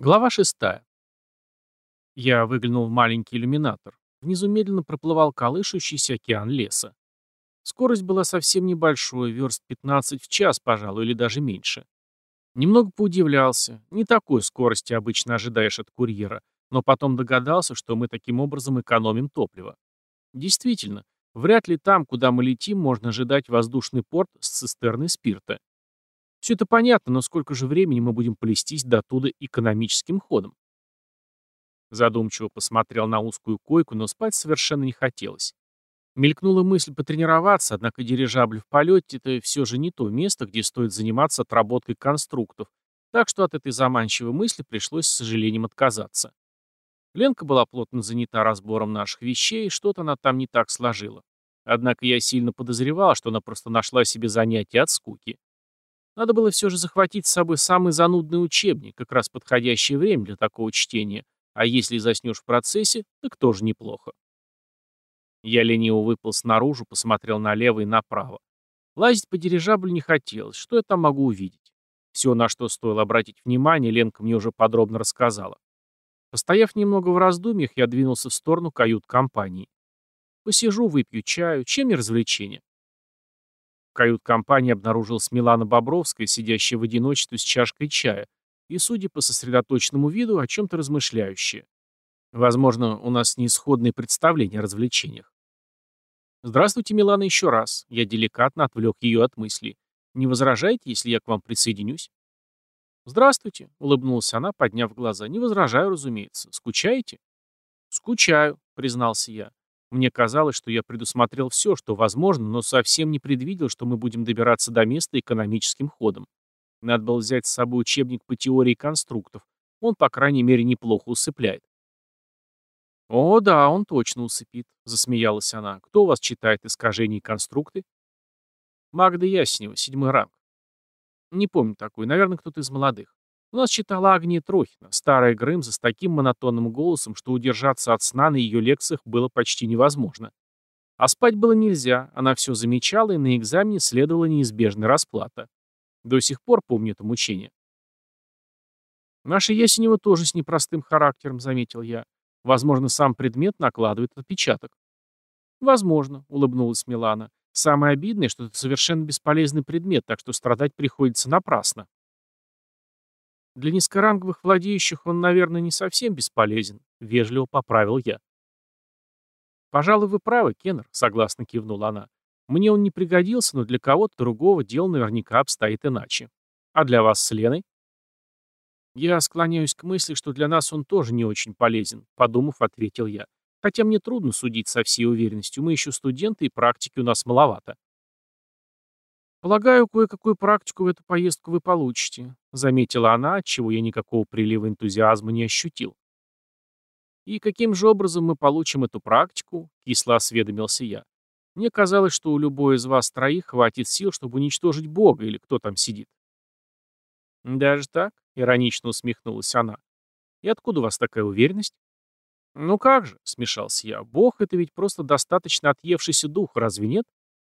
Глава шестая. Я выглянул в маленький иллюминатор. Внизу медленно проплывал колышущийся океан леса. Скорость была совсем небольшой, верст 15 в час, пожалуй, или даже меньше. Немного поудивлялся. Не такой скорости обычно ожидаешь от курьера, но потом догадался, что мы таким образом экономим топливо. Действительно, вряд ли там, куда мы летим, можно ожидать воздушный порт с цистерной спирта. Все это понятно, но сколько же времени мы будем плестись до туда экономическим ходом? Задумчиво посмотрел на узкую койку, но спать совершенно не хотелось. Мелькнула мысль потренироваться, однако дирижабль в полете — это все же не то место, где стоит заниматься отработкой конструктов, так что от этой заманчивой мысли пришлось с сожалением отказаться. Ленка была плотно занята разбором наших вещей, что-то она там не так сложила. Однако я сильно подозревал, что она просто нашла себе занятие от скуки. Надо было все же захватить с собой самый занудный учебник, как раз подходящее время для такого чтения, а если заснешь в процессе, так тоже неплохо. Я лениво выпал снаружи, посмотрел налево и направо. Лазить по дирижаблю не хотелось, что я там могу увидеть? Все, на что стоило обратить внимание, Ленка мне уже подробно рассказала. Постояв немного в раздумьях, я двинулся в сторону кают-компании. Посижу, выпью чаю, чем не развлечение? Кают-компании обнаружилась Милана Бобровская, сидящая в одиночестве с чашкой чая, и, судя по сосредоточенному виду, о чем-то размышляющая. Возможно, у нас неисходные представления о развлечениях. «Здравствуйте, Милана, еще раз». Я деликатно отвлек ее от мыслей. «Не возражаете, если я к вам присоединюсь?» «Здравствуйте», — улыбнулась она, подняв глаза. «Не возражаю, разумеется. Скучаете?» «Скучаю», — признался я. Мне казалось, что я предусмотрел все, что возможно, но совсем не предвидел, что мы будем добираться до места экономическим ходом. Надо было взять с собой учебник по теории конструктов. Он, по крайней мере, неплохо усыпляет. «О, да, он точно усыпит», — засмеялась она. «Кто у вас читает искажения и конструкты?» «Магда Яснева, седьмой ранг». «Не помню такой. Наверное, кто-то из молодых. У нас читала Агния Трохина, старая Грымза с таким монотонным голосом, что удержаться от сна на ее лекциях было почти невозможно. А спать было нельзя, она все замечала, и на экзамене следовала неизбежная расплата. До сих пор помню это мучение. Наша Ясенева тоже с непростым характером, заметил я. Возможно, сам предмет накладывает отпечаток. Возможно, улыбнулась Милана. Самое обидное, что это совершенно бесполезный предмет, так что страдать приходится напрасно. Для низкоранговых владеющих он, наверное, не совсем бесполезен, вежливо поправил я. Пожалуй, вы правы, Кеннер, согласно кивнула она. Мне он не пригодился, но для кого-то другого дело наверняка обстоит иначе. А для вас с Леной? Я склоняюсь к мысли, что для нас он тоже не очень полезен, подумав, ответил я. Хотя мне трудно судить со всей уверенностью, мы еще студенты и практики у нас маловато. «Полагаю, кое-какую практику в эту поездку вы получите», — заметила она, отчего я никакого прилива энтузиазма не ощутил. «И каким же образом мы получим эту практику?» — кисло осведомился я. «Мне казалось, что у любой из вас троих хватит сил, чтобы уничтожить Бога или кто там сидит». «Даже так?» — иронично усмехнулась она. «И откуда у вас такая уверенность?» «Ну как же», — смешался я, — «Бог — это ведь просто достаточно отъевшийся дух, разве нет?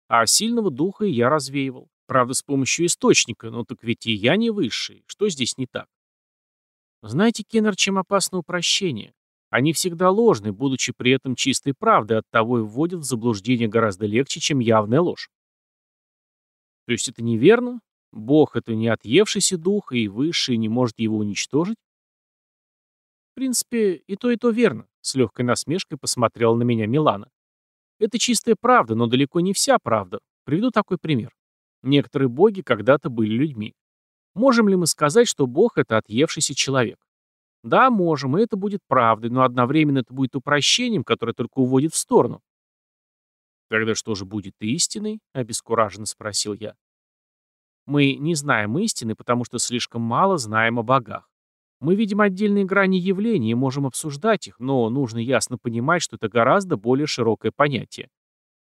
А сильного духа я развеивал. Правда, с помощью источника, но так ведь и я не высший. Что здесь не так? Знаете, Кеннер, чем опасно упрощение? Они всегда ложны, будучи при этом чистой правдой, оттого и вводят в заблуждение гораздо легче, чем явная ложь. То есть это неверно? Бог — это не отъевшийся дух, и высший не может его уничтожить? В принципе, и то, и то верно, — с легкой насмешкой посмотрела на меня Милана. Это чистая правда, но далеко не вся правда. Приведу такой пример. Некоторые боги когда-то были людьми. Можем ли мы сказать, что бог — это отъевшийся человек? Да, можем, и это будет правдой, но одновременно это будет упрощением, которое только уводит в сторону. «Тогда что же будет истиной?» — обескураженно спросил я. «Мы не знаем истины, потому что слишком мало знаем о богах. Мы видим отдельные грани явлений и можем обсуждать их, но нужно ясно понимать, что это гораздо более широкое понятие.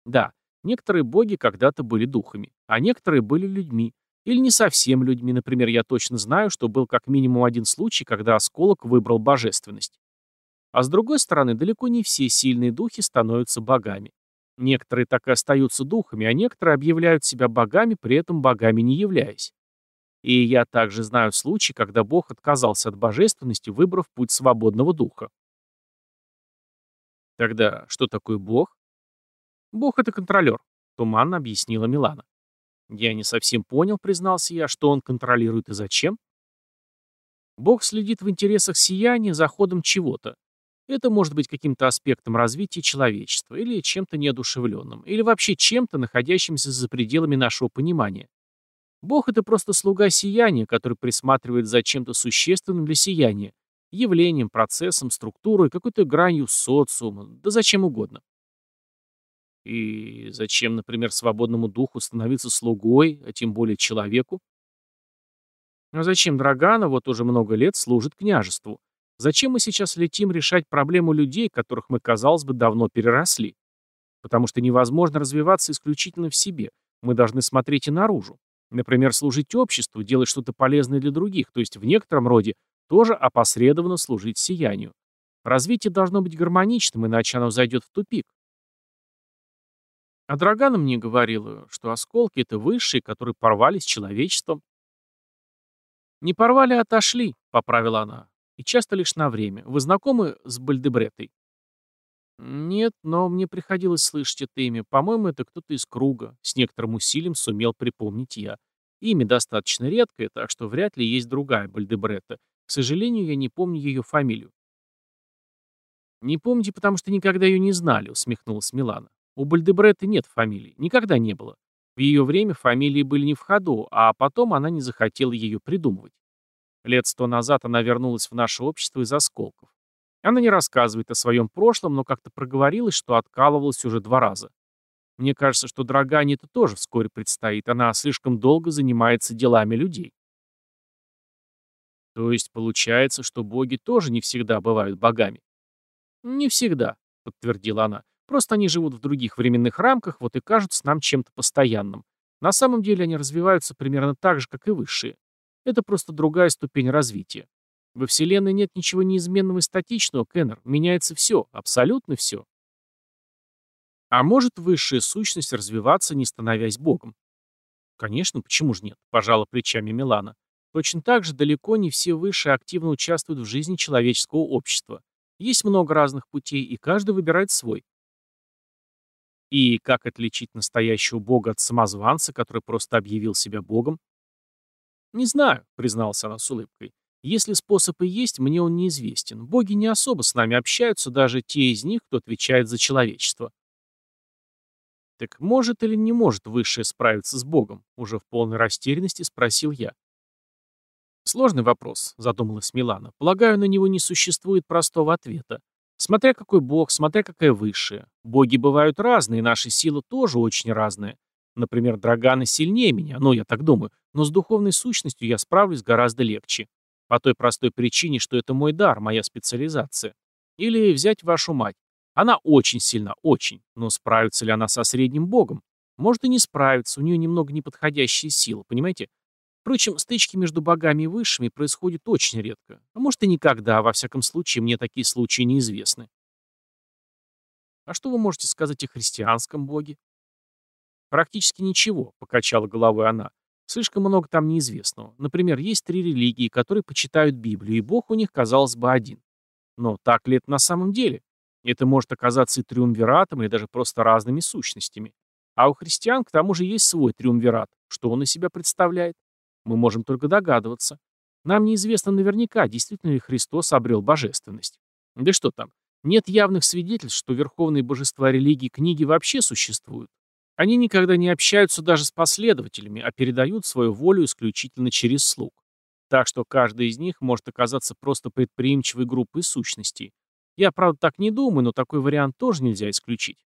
Да, некоторые боги когда-то были духами, а некоторые были людьми. Или не совсем людьми, например, я точно знаю, что был как минимум один случай, когда осколок выбрал божественность. А с другой стороны, далеко не все сильные духи становятся богами. Некоторые так и остаются духами, а некоторые объявляют себя богами, при этом богами не являясь. И я также знаю случаи, когда Бог отказался от божественности, выбрав путь свободного духа. Тогда что такое Бог? Бог — это контролер, туманно объяснила Милана. Я не совсем понял, признался я, что он контролирует и зачем. Бог следит в интересах сияния за ходом чего-то. Это может быть каким-то аспектом развития человечества, или чем-то неодушевленным, или вообще чем-то, находящимся за пределами нашего понимания. Бог — это просто слуга сияния, который присматривает за чем-то существенным для сияния, явлением, процессом, структурой, какой-то гранью социума, да зачем угодно. И зачем, например, свободному духу становиться слугой, а тем более человеку? А зачем Драгана вот уже много лет служит княжеству? Зачем мы сейчас летим решать проблему людей, которых мы, казалось бы, давно переросли? Потому что невозможно развиваться исключительно в себе. Мы должны смотреть и наружу. Например, служить обществу, делать что-то полезное для других, то есть в некотором роде тоже опосредованно служить сиянию. Развитие должно быть гармоничным, иначе оно зайдет в тупик. А Драгана мне говорила, что осколки — это высшие, которые порвались с человечеством. «Не порвали, а отошли», — поправила она. «И часто лишь на время. Вы знакомы с Бальдебретой?» «Нет, но мне приходилось слышать это имя. По-моему, это кто-то из круга. С некоторым усилием сумел припомнить я. Имя достаточно редкое, так что вряд ли есть другая Бальдебретта. К сожалению, я не помню ее фамилию». «Не помните, потому что никогда ее не знали», — усмехнулась Милана. «У Бальдебретты нет фамилии. Никогда не было. В ее время фамилии были не в ходу, а потом она не захотела ее придумывать. Лет сто назад она вернулась в наше общество из осколков. Она не рассказывает о своем прошлом, но как-то проговорилась, что откалывалась уже два раза. Мне кажется, что Драгане это тоже вскоре предстоит. Она слишком долго занимается делами людей. То есть получается, что боги тоже не всегда бывают богами? Не всегда, подтвердила она. Просто они живут в других временных рамках, вот и кажутся нам чем-то постоянным. На самом деле они развиваются примерно так же, как и высшие. Это просто другая ступень развития. Во Вселенной нет ничего неизменного и статичного, Кеннер. Меняется все, абсолютно все. А может высшая сущность развиваться, не становясь Богом? Конечно, почему же нет? Пожала плечами Милана. Точно так же далеко не все высшие активно участвуют в жизни человеческого общества. Есть много разных путей, и каждый выбирает свой. И как отличить настоящего бога от самозванца, который просто объявил себя богом? «Не знаю», — признался она с улыбкой. «Если способ и есть, мне он неизвестен. Боги не особо с нами общаются, даже те из них, кто отвечает за человечество». «Так может или не может Высшее справиться с Богом?» — уже в полной растерянности спросил я. «Сложный вопрос», — задумалась Милана. «Полагаю, на него не существует простого ответа. Смотря какой бог, смотря какая высшая. Боги бывают разные, наши силы тоже очень разные. Например, Драганы сильнее меня, ну, я так думаю, но с духовной сущностью я справлюсь гораздо легче. По той простой причине, что это мой дар, моя специализация. Или взять вашу мать. Она очень сильна, очень. Но справится ли она со средним богом? Может и не справится, у нее немного неподходящие силы, понимаете? Впрочем, стычки между богами и высшими происходят очень редко. А может и никогда, во всяком случае, мне такие случаи неизвестны. А что вы можете сказать о христианском боге? Практически ничего, покачала головой она. Слишком много там неизвестного. Например, есть три религии, которые почитают Библию, и бог у них, казалось бы, один. Но так ли это на самом деле? Это может оказаться и триумвиратом, или даже просто разными сущностями. А у христиан, к тому же, есть свой триумвират. Что он из себя представляет? Мы можем только догадываться. Нам неизвестно наверняка, действительно ли Христос обрел божественность. Да что там, нет явных свидетельств, что верховные божества религии книги вообще существуют. Они никогда не общаются даже с последователями, а передают свою волю исключительно через слуг. Так что каждый из них может оказаться просто предприимчивой группой сущностей. Я, правда, так не думаю, но такой вариант тоже нельзя исключить.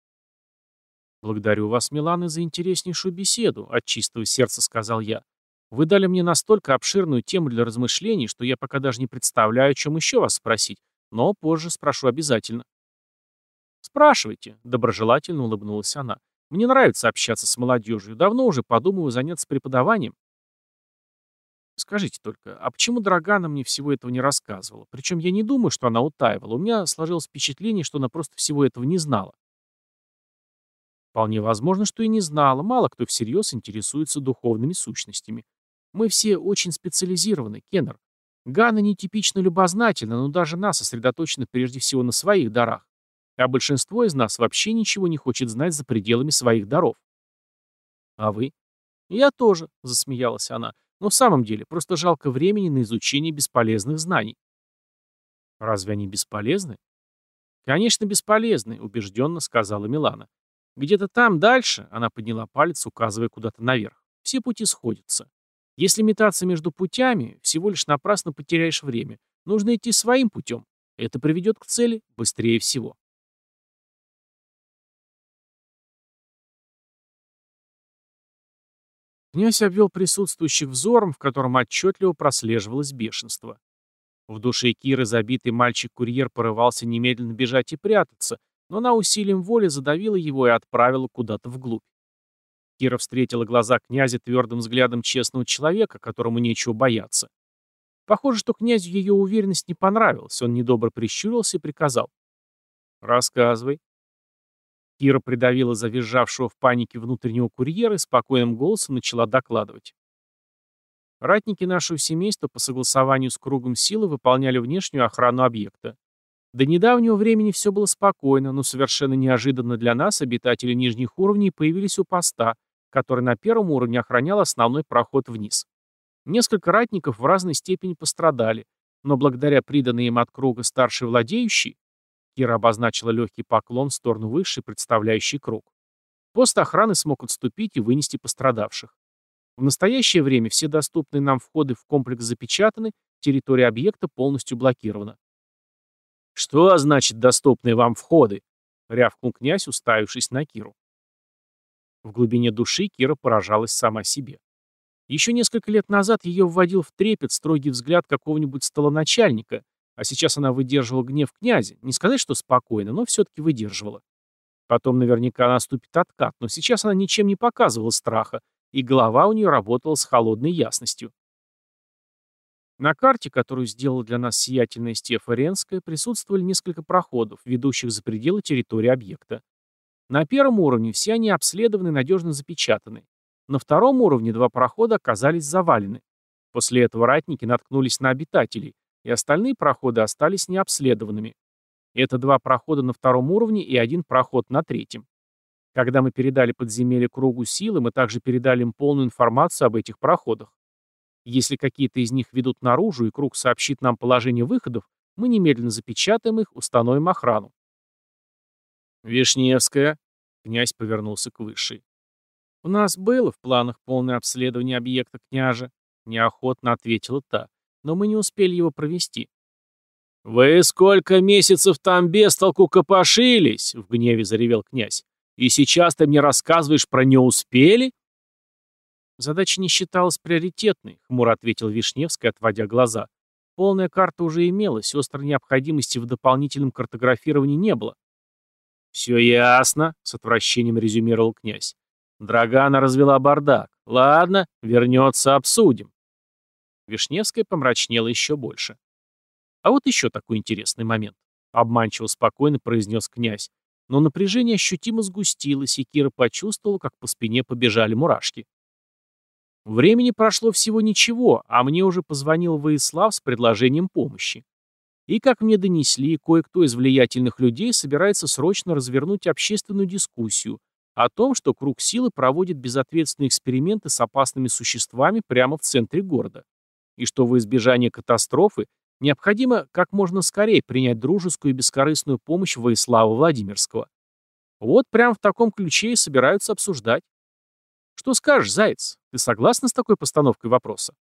«Благодарю вас, Милана, за интереснейшую беседу», — от чистого сердца сказал я. Вы дали мне настолько обширную тему для размышлений, что я пока даже не представляю, о чем еще вас спросить, но позже спрошу обязательно. «Спрашивайте», — доброжелательно улыбнулась она. «Мне нравится общаться с молодежью. Давно уже подумываю заняться преподаванием». Скажите только, а почему Драгана мне всего этого не рассказывала? Причем я не думаю, что она утаивала. У меня сложилось впечатление, что она просто всего этого не знала. Вполне возможно, что и не знала. Мало кто всерьез интересуется духовными сущностями. Мы все очень специализированы, Кеннер. Ганна нетипично любознательна, но даже нас сосредоточена прежде всего на своих дарах. А большинство из нас вообще ничего не хочет знать за пределами своих даров. А вы? Я тоже, засмеялась она. Но в самом деле, просто жалко времени на изучение бесполезных знаний. Разве они бесполезны? Конечно, бесполезны, убежденно сказала Милана. Где-то там дальше, она подняла палец, указывая куда-то наверх, все пути сходятся. Если метаться между путями, всего лишь напрасно потеряешь время. Нужно идти своим путем. Это приведет к цели быстрее всего. Князь обвел присутствующих взором, в котором отчетливо прослеживалось бешенство. В душе Киры забитый мальчик-курьер порывался немедленно бежать и прятаться, но она усилием воли задавила его и отправила куда-то вглубь. Кира встретила глаза князя твердым взглядом честного человека, которому нечего бояться. Похоже, что князю ее уверенность не понравилась. Он недобро прищурился и приказал. «Рассказывай». Кира придавила завизжавшего в панике внутреннего курьера и спокойным голосом начала докладывать. Ратники нашего семейства по согласованию с кругом силы выполняли внешнюю охрану объекта. До недавнего времени все было спокойно, но совершенно неожиданно для нас обитатели нижних уровней появились у поста, который на первом уровне охранял основной проход вниз. Несколько ратников в разной степени пострадали, но благодаря приданной им от круга старшей владеющей, Кира обозначила легкий поклон в сторону высшей, представляющий круг. Пост охраны смог отступить и вынести пострадавших. В настоящее время все доступные нам входы в комплекс запечатаны, территория объекта полностью блокирована. «Что значит доступные вам входы?» — рявкнул князь, уставившись на Киру. В глубине души Кира поражалась сама себе. Еще несколько лет назад ее вводил в трепет строгий взгляд какого-нибудь столоначальника, а сейчас она выдерживала гнев князя. Не сказать, что спокойно, но все-таки выдерживала. Потом наверняка наступит откат, но сейчас она ничем не показывала страха, и голова у нее работала с холодной ясностью. На карте, которую сделала для нас сиятельная Стефа Ренская, присутствовали несколько проходов, ведущих за пределы территории объекта. На первом уровне все они обследованы и надежно запечатаны. На втором уровне два прохода оказались завалены. После этого ратники наткнулись на обитателей, и остальные проходы остались необследованными. Это два прохода на втором уровне и один проход на третьем. Когда мы передали подземелье кругу силы, мы также передали им полную информацию об этих проходах. Если какие-то из них ведут наружу, и круг сообщит нам положение выходов, мы немедленно запечатаем их, установим охрану. «Вишневская», — князь повернулся к высшей. «У нас было в планах полное обследование объекта, княже», — неохотно ответила та, «но мы не успели его провести». «Вы сколько месяцев там без толку копошились?» — в гневе заревел князь. «И сейчас ты мне рассказываешь про «не успели»?» Задача не считалась приоритетной, хмуро ответил Вишневский, отводя глаза. Полная карта уже имелась, острой необходимости в дополнительном картографировании не было. «Все ясно», — с отвращением резюмировал князь. Драгана развела бардак. Ладно, вернется, обсудим. Вишневская помрачнела еще больше. А вот еще такой интересный момент. Обманчиво спокойно произнес князь. Но напряжение ощутимо сгустилось, и Кира почувствовала, как по спине побежали мурашки. Времени прошло всего ничего, а мне уже позвонил Воислав с предложением помощи. И, как мне донесли, кое-кто из влиятельных людей собирается срочно развернуть общественную дискуссию о том, что круг силы проводит безответственные эксперименты с опасными существами прямо в центре города, и что во избежание катастрофы необходимо как можно скорее принять дружескую и бескорыстную помощь Воислава Владимирского. Вот прямо в таком ключе и собираются обсуждать. Что скажешь, Заяц? Ты согласна с такой постановкой вопроса?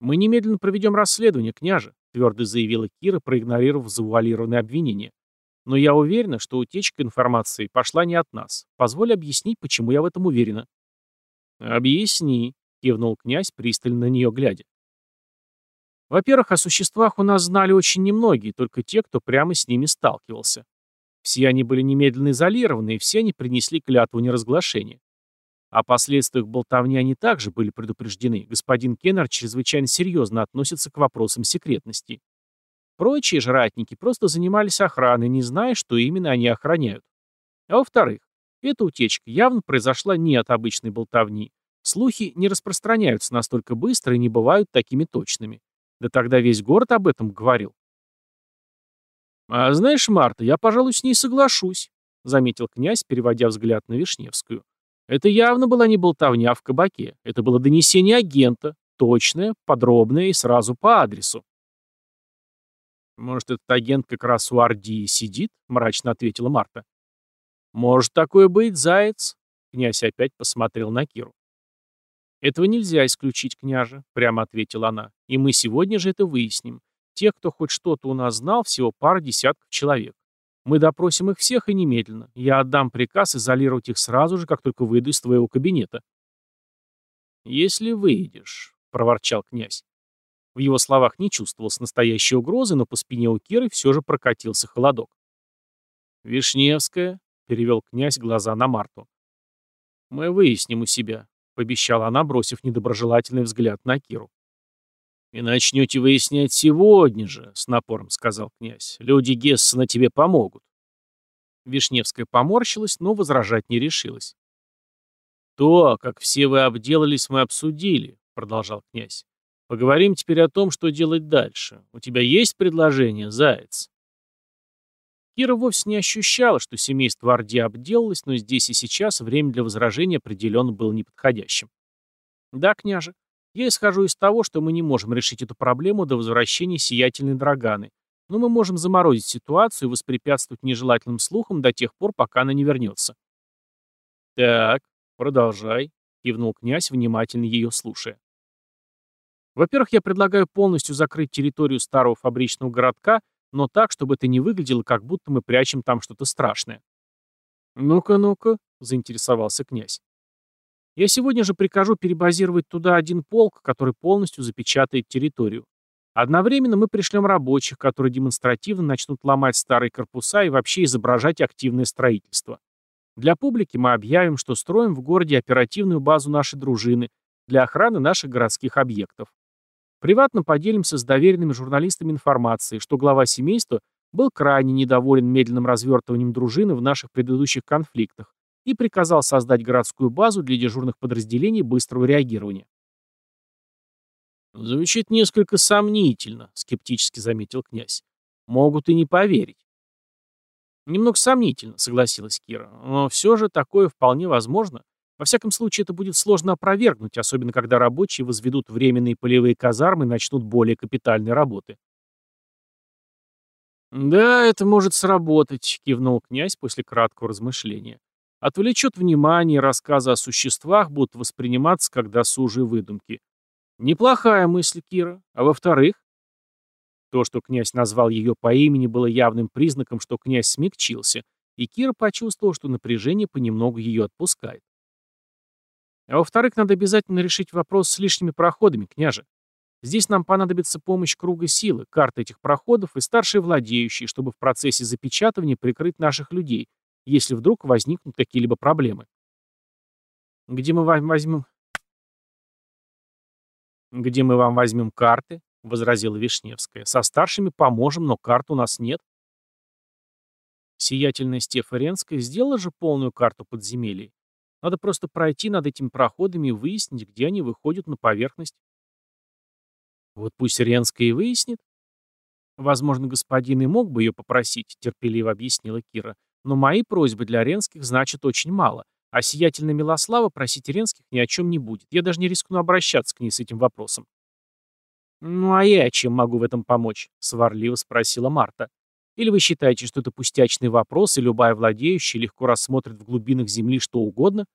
Мы немедленно проведем расследование, княже, твердо заявила Кира, проигнорировав завуалированные обвинения. Но я уверена, что утечка информации пошла не от нас. Позволь объяснить, почему я в этом уверена. Объясни, кивнул князь, пристально на нее глядя. Во-первых, о существах у нас знали очень немногие, только те, кто прямо с ними сталкивался. Все они были немедленно изолированы, и все они принесли клятву неразглашения. О последствиях болтовни они также были предупреждены. Господин Кеннер чрезвычайно серьезно относится к вопросам секретности. Прочие же ратники просто занимались охраной, не зная, что именно они охраняют. А во-вторых, эта утечка явно произошла не от обычной болтовни, Слухи не распространяются настолько быстро и не бывают такими точными. Да тогда весь город об этом говорил. «А знаешь, Марта, я, пожалуй, с ней соглашусь», — заметил князь, переводя взгляд на Вишневскую. «Это явно была не болтовня в кабаке. Это было донесение агента, точное, подробное и сразу по адресу». «Может, этот агент как раз у Ардии сидит?» — мрачно ответила Марта. «Может такое быть, заяц?» — князь опять посмотрел на Киру. «Этого нельзя исключить, княже», — прямо ответила она. «И мы сегодня же это выясним. Те, кто хоть что-то у нас знал, всего пара десятков человек. Мы допросим их всех и немедленно. Я отдам приказ изолировать их сразу же, как только выйду из твоего кабинета». «Если выйдешь», — проворчал князь. В его словах не чувствовалось настоящей угрозы, но по спине у Киры все же прокатился холодок. «Вишневская», — перевел князь глаза на Марту. «Мы выясним у себя», — пообещала она, бросив недоброжелательный взгляд на Киру. «И начнете выяснять сегодня же», — с напором сказал князь. «Люди Гессена тебе помогут». Вишневская поморщилась, но возражать не решилась. «То, как все вы обделались, мы обсудили», — продолжал князь. «Поговорим теперь о том, что делать дальше. У тебя есть предложение, заяц?» Кира вовсе не ощущала, что семейство Орди обделалось, но здесь и сейчас время для возражения определенно было неподходящим. «Да, княже, я исхожу из того, что мы не можем решить эту проблему до возвращения сиятельной Драганы, но мы можем заморозить ситуацию и воспрепятствовать нежелательным слухам до тех пор, пока она не вернется. «Так, продолжай», — кивнул князь, внимательно ее слушая. «Во-первых, я предлагаю полностью закрыть территорию старого фабричного городка, но так, чтобы это не выглядело, как будто мы прячем там что-то страшное». «Ну-ка, ну-ка», — заинтересовался князь. Я сегодня же прикажу перебазировать туда один полк, который полностью запечатает территорию. Одновременно мы пришлем рабочих, которые демонстративно начнут ломать старые корпуса и вообще изображать активное строительство. Для публики мы объявим, что строим в городе оперативную базу нашей дружины для охраны наших городских объектов. Приватно поделимся с доверенными журналистами информацией, что глава семейства был крайне недоволен медленным развертыванием дружины в наших предыдущих конфликтах и приказал создать городскую базу для дежурных подразделений быстрого реагирования. «Звучит несколько сомнительно», — скептически заметил князь. «Могут и не поверить». «Немного сомнительно», — согласилась Кира. «Но все же такое вполне возможно. Во всяком случае, это будет сложно опровергнуть, особенно когда рабочие возведут временные полевые казармы и начнут более капитальные работы». «Да, это может сработать», — кивнул князь после краткого размышления отвлечет внимание, рассказы о существах будут восприниматься как досужие выдумки. Неплохая мысль, Кира. А во-вторых? То, что князь назвал ее по имени, было явным признаком, что князь смягчился, и Кира почувствовал, что напряжение понемногу ее отпускает. А во-вторых, надо обязательно решить вопрос с лишними проходами, княже. Здесь нам понадобится помощь круга силы, карты этих проходов и старшие владеющие, чтобы в процессе запечатывания прикрыть наших людей, если вдруг возникнут какие-либо проблемы. Где мы вам возьмем... Где мы вам возьмем карты? возразила Вишневская. Со старшими поможем, но карт у нас нет. Сиятельная Стефа Ренская сделала же полную карту подземелий. Надо просто пройти над этими проходами и выяснить, где они выходят на поверхность. Вот пусть Ренская и выяснит. Возможно, господин и мог бы ее попросить, терпеливо объяснила Кира. Но мои просьбы для Ренских значат очень мало, а сиятельная Милослава просить Ренских ни о чем не будет. Я даже не рискну обращаться к ней с этим вопросом. «Ну а я чем могу в этом помочь?» — сварливо спросила Марта. «Или вы считаете, что это пустячный вопрос, и любая владеющая легко рассмотрит в глубинах земли что угодно?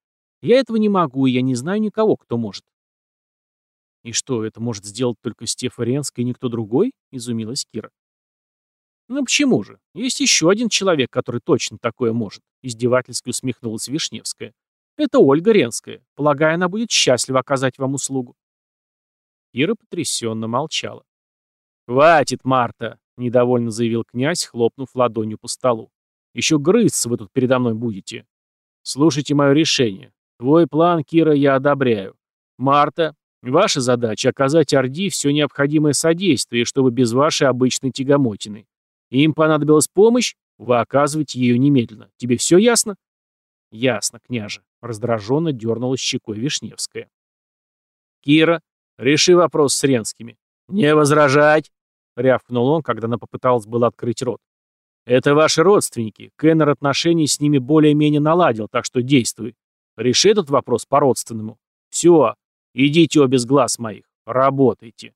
Я этого не могу, и я не знаю никого, кто может». «И что, это может сделать только Стефа Ренская и никто другой?» — изумилась Кира. «Ну почему же? Есть еще один человек, который точно такое может», — издевательски усмехнулась Вишневская. «Это Ольга Ренская. Полагаю, она будет счастлива оказать вам услугу». Ира потрясенно молчала. «Хватит, Марта!» — недовольно заявил князь, хлопнув ладонью по столу. «Еще грызться вы тут передо мной будете. Слушайте мое решение. Твой план, Кира, я одобряю. Марта, ваша задача — оказать Орди все необходимое содействие, чтобы без вашей обычной тягомотины. Им понадобилась помощь, вы оказываете ее немедленно. Тебе все ясно? Ясно, княже. Раздраженно дернулась щекой Вишневская. Кира, реши вопрос с Ренскими. Не возражать, рявкнул он, когда она попыталась было открыть рот. Это ваши родственники. Кеннер отношения с ними более-менее наладил, так что действуй. Реши этот вопрос по-родственному. Все, идите обе с глаз моих. Работайте.